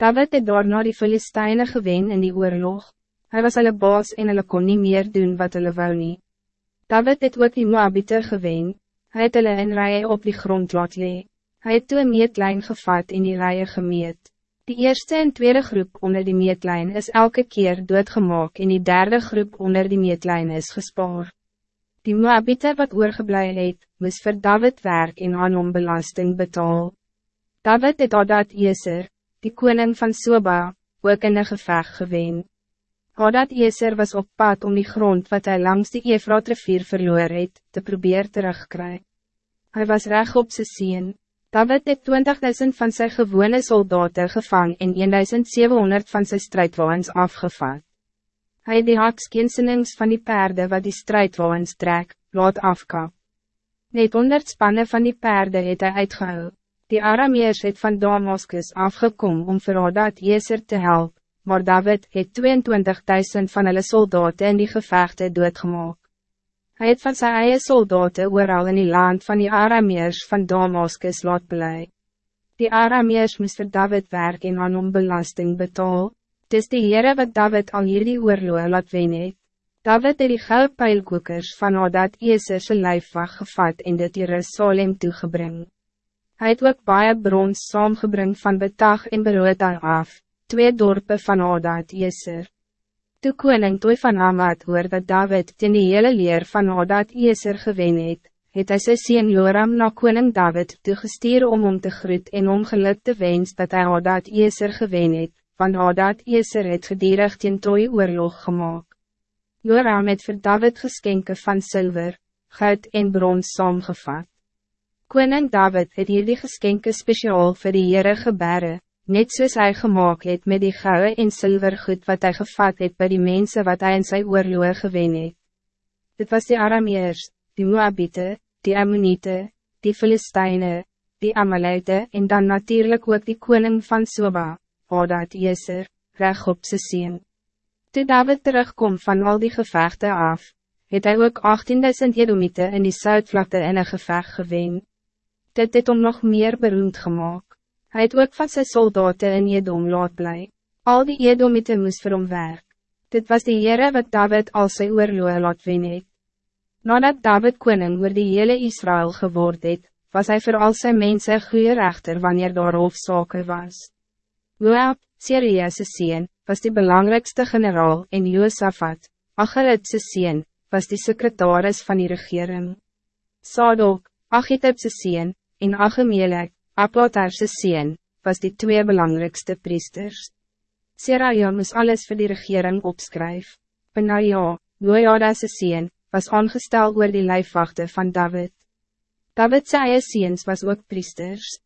David het daarna die Filisteine gewen in die oorlog. Hij was hulle baas en hulle kon nie meer doen wat hulle wou nie. David het ook die Moabite gewen, hy het hulle in rye op die grond laat lee. Hy het toe meetlijn gevat in die rye gemeet. Die eerste en tweede groep onder die meetlijn is elke keer doodgemaak en die derde groep onder die meetlijn is gespaar. Die Moabite wat oorgeblij het, moes vir David werk en aan hom belasting betaal. David het Hadad Eser, die koning van Soba, ook in een geveg gewen. Hadad Eser was op pad om die grond wat hij langs die Efraat rivier verloor het, te probeer terugkry. Hij was recht op sy sien. David het 20.000 van zijn gewone soldaten gevang en 1.700 van zijn strijdwagens afgevat. Hij het die hakskeensenings van die paarden wat die strijdwagens trek, laat afkap. Net 100 spannen van die paarden het hij uitgehou. Die Arameers het van Damascus afgekom om vir Hadad Jeser te helpen maar David het 22.000 van hulle soldaten in die gevechte doodgemaak. Hij het van zijn eie soldaten ooral in die land van die Arameers van Damascus laat blij. Die Arameers moest vir David werk en aan hom belasting betaal. Het is die Heere wat David al hierdie oorloge laat wen het. David het die goudpijlkoekers van Hadad Eeserse lijfwacht gevat en dit Jerusalem toegebring. Hij het ook baie brons saamgebring van betag en berood af, twee dorpen van Hadad Eser. Toe koning Toy van Amad hoor dat David ten die hele leer van Hadad Eser gewen het, het hy sy sien Joram na koning David toegestuur om om te groet en om geluk te wens dat hij Hadad Eser gewen het, want Hadad Eser het gedierig teen Toy oorlog gemaakt. Joram het vir David geskenke van zilver, goud en brons saamgevat. Koning David het hier die geskenke speciaal vir die Heere gebere, net soos hy gemaakt het met die gouden en zilvergoed wat hij gevat het bij die mensen wat hij in sy oorloge gewen het. Dit was die Arameers, die Moabite, die Ammonite, die Filisteine, die Amalite en dan natuurlijk ook die koning van Soba, Hadad Jeser, reg op sy sien. Toe David terugkom van al die gevechten af, het hij ook 18.000 Jedomite in die Zuidvlakte in een gevecht gewen. Dit het om nog meer beroemd gemaakt. Hij het ook van zijn soldaten in Edom laat bly. Al die Edomite moes vir hom werk. Dit was die Heere wat David al sy oorloge laat wen het. Nadat David koning oor die hele Israël geword het, was hij voor al zijn mensen goede rechter wanneer daar hoofdzake was. Joab, Syriëse sien, was die belangrijkste generaal en Josaphat, Acheritse sien, was die secretaris van die regering. Sadok, Achitepse sien, en Achemelek, Apotarse sien, was die twee belangrijkste priesters. Seraja moest alles voor die regering opskryf. Benaja, Jojadase sien, was aangesteld oor die lijfwachten van David. David sy eie seens was ook priesters.